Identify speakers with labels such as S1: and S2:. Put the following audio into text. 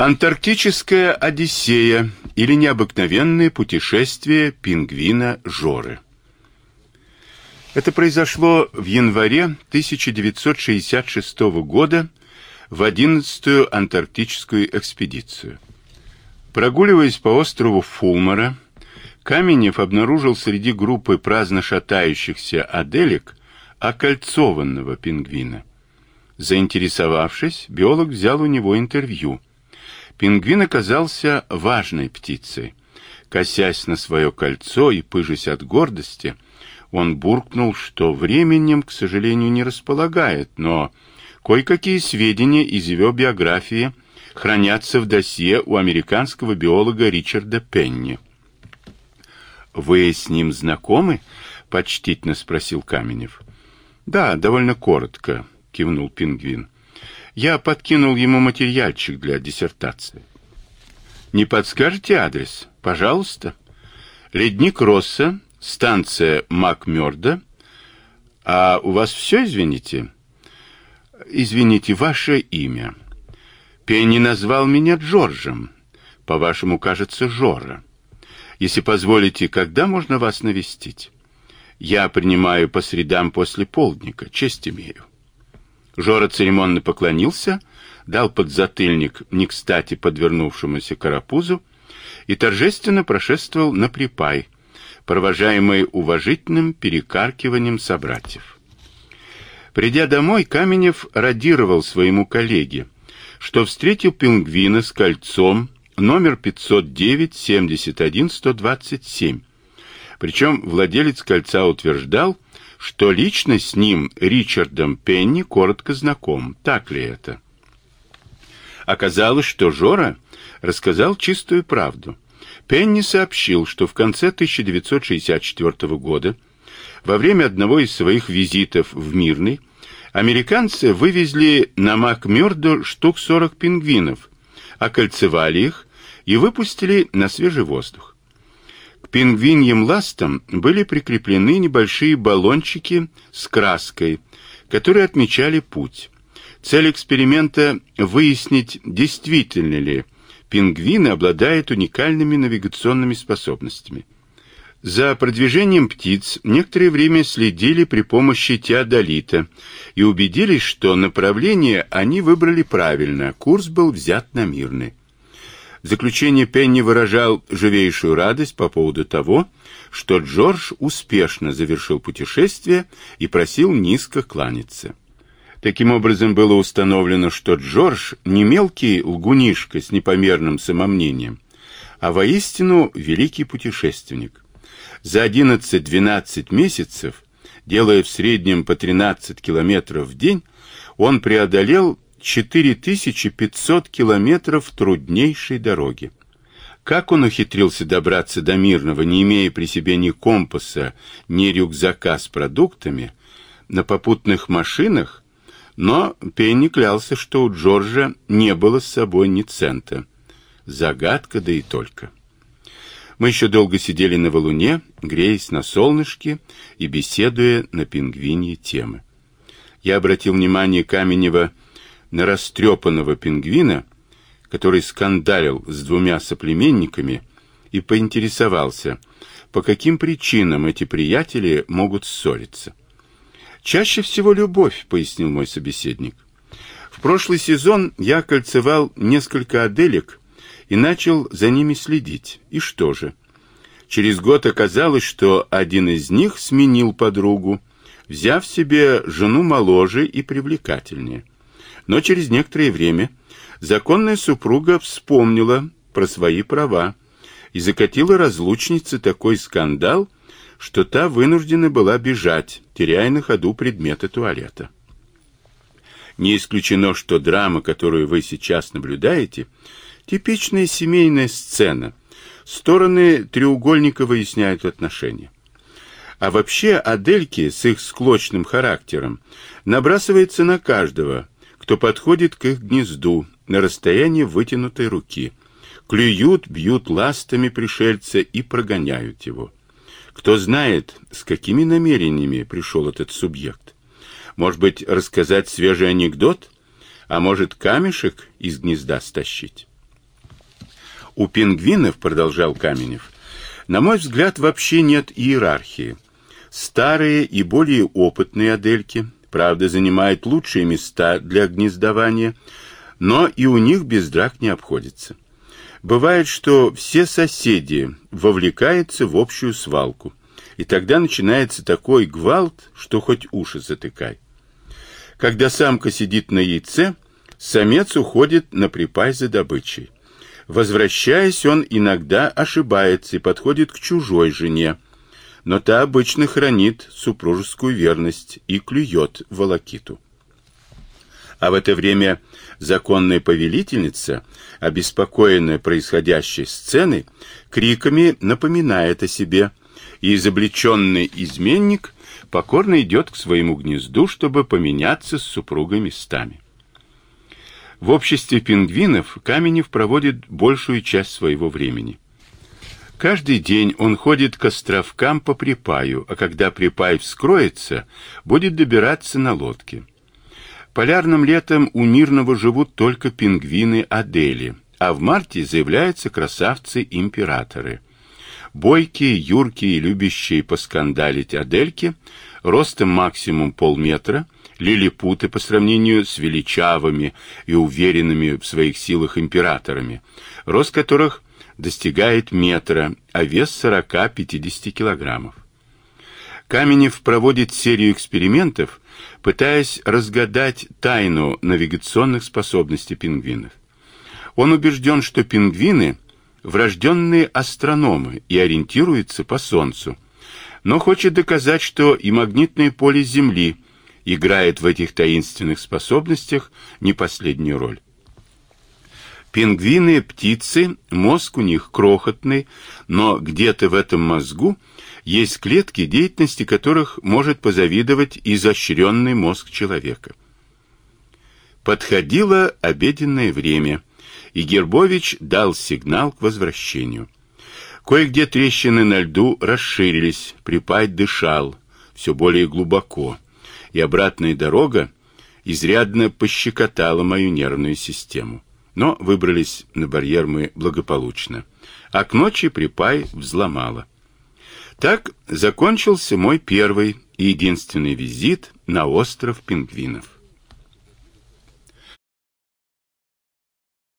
S1: Антарктическая Одиссея или необыкновенное путешествие пингвина Жоры. Это произошло в январе 1966 года в 11-ю антарктическую экспедицию. Прогуливаясь по острову Фулмара, Каменев обнаружил среди группы праздно шатающихся аделек окольцованного пингвина. Заинтересовавшись, биолог взял у него интервью – Пингвин оказался важной птицей. Косясь на свое кольцо и пыжась от гордости, он буркнул, что временем, к сожалению, не располагает, но кое-какие сведения из его биографии хранятся в досье у американского биолога Ричарда Пенни. «Вы с ним знакомы?» — почтительно спросил Каменев. «Да, довольно коротко», — кивнул пингвин. Я подкинул ему материальчик для диссертации. Не подскажете адрес? Пожалуйста. Ледник Росса, станция Макмёрда. А у вас все, извините? Извините, ваше имя. Пенни назвал меня Джорджем. По-вашему, кажется, Жора. Если позволите, когда можно вас навестить? Я принимаю по средам после полдника, честь имею. Жора церемонно поклонился, дал подзатыльник не кстати подвернувшемуся карапузу и торжественно прошествовал на припай, провожаемый уважительным перекаркиванием собратьев. Придя домой, Каменев радировал своему коллеге, что встретил пингвина с кольцом номер 509-71-127. Причем владелец кольца утверждал, что лично с ним, Ричардом Пенни, коротко знаком. Так ли это? Оказалось, что Жора рассказал чистую правду. Пенни сообщил, что в конце 1964 года, во время одного из своих визитов в Мирный, американцы вывезли на Макмёрдо штук 40 пингвинов, окольцевали их и выпустили на свежий воздух пингвиньим ластам были прикреплены небольшие баллончики с краской, которые отмечали путь. Цель эксперимента – выяснить, действительно ли пингвины обладают уникальными навигационными способностями. За продвижением птиц некоторое время следили при помощи теодолита и убедились, что направление они выбрали правильно, курс был взят на мирный. В заключение Пенни выражал живейшую радость по поводу того, что Джордж успешно завершил путешествие и просил низко кланяться. Таким образом было установлено, что Джордж не мелкий лгунишка с непомерным самомнением, а воистину великий путешественник. За 11-12 месяцев, делая в среднем по 13 километров в день, он преодолел 4500 километров труднейшей дороги. Как он ухитрился добраться до Мирного, не имея при себе ни компаса, ни рюкзака с продуктами, на попутных машинах, но Пенни клялся, что у Джорджа не было с собой ни цента. Загадка, да и только. Мы еще долго сидели на валуне, греясь на солнышке и беседуя на пингвиньи темы. Я обратил внимание Каменева на растрепанного пингвина, который скандалил с двумя соплеменниками, и поинтересовался, по каким причинам эти приятели могут ссориться. «Чаще всего любовь», — пояснил мой собеседник. «В прошлый сезон я кольцевал несколько аделек и начал за ними следить. И что же? Через год оказалось, что один из них сменил подругу, взяв себе жену моложе и привлекательнее. Но через некоторое время законная супруга вспомнила про свои права и закатила разлучнице такой скандал, что та вынуждена была бежать, теряя на ходу предметы туалета. Не исключено, что драма, которую вы сейчас наблюдаете, типичная семейная сцена. Стороны треугольника выясняют отношения. А вообще Адельки с их склочным характером набрасывается на каждого, кто подходит к их гнезду на расстоянии вытянутой руки. Клюют, бьют ластами пришельца и прогоняют его. Кто знает, с какими намерениями пришел этот субъект. Может быть, рассказать свежий анекдот, а может, камешек из гнезда стащить. У пингвинов, продолжал Каменев, на мой взгляд, вообще нет иерархии. Старые и более опытные адельки, правда, занимают лучшие места для гнездования, но и у них без драк не обходится. Бывает, что все соседи вовлекаются в общую свалку, и тогда начинается такой гвалт, что хоть уши затыкай. Когда самка сидит на яйце, самец уходит на припай за добычей. Возвращаясь, он иногда ошибается и подходит к чужой жене, но та обычно хранит супружескую верность и клюет волокиту. А в это время законная повелительница, обеспокоенная происходящей сценой, криками напоминает о себе, и изобличенный изменник покорно идет к своему гнезду, чтобы поменяться с супругой местами. В обществе пингвинов Каменев проводит большую часть своего времени. Каждый день он ходит к островкам по припаю, а когда припай вскроется, будет добираться на лодке. Полярным летом у Мирного живут только пингвины Адели, а в марте заявляются красавцы-императоры. Бойкие, юркие любящие поскандалить Адельки, ростом максимум полметра, лилипуты по сравнению с величавыми и уверенными в своих силах императорами, рост которых достигает метра, а вес 40-50 килограммов. Каменев проводит серию экспериментов, пытаясь разгадать тайну навигационных способностей пингвинов. Он убежден, что пингвины – врожденные астрономы и ориентируются по Солнцу, но хочет доказать, что и магнитное поле Земли играет в этих таинственных способностях не последнюю роль. Пингвины – птицы, мозг у них крохотный, но где-то в этом мозгу – есть клетки, деятельности которых может позавидовать изощренный мозг человека. Подходило обеденное время, и Гербович дал сигнал к возвращению. Кое-где трещины на льду расширились, припай дышал, все более глубоко, и обратная дорога изрядно пощекотала мою нервную систему. Но выбрались на барьер мы благополучно, а к ночи припай взломала. Так закончился мой первый и единственный визит на остров пингвинов.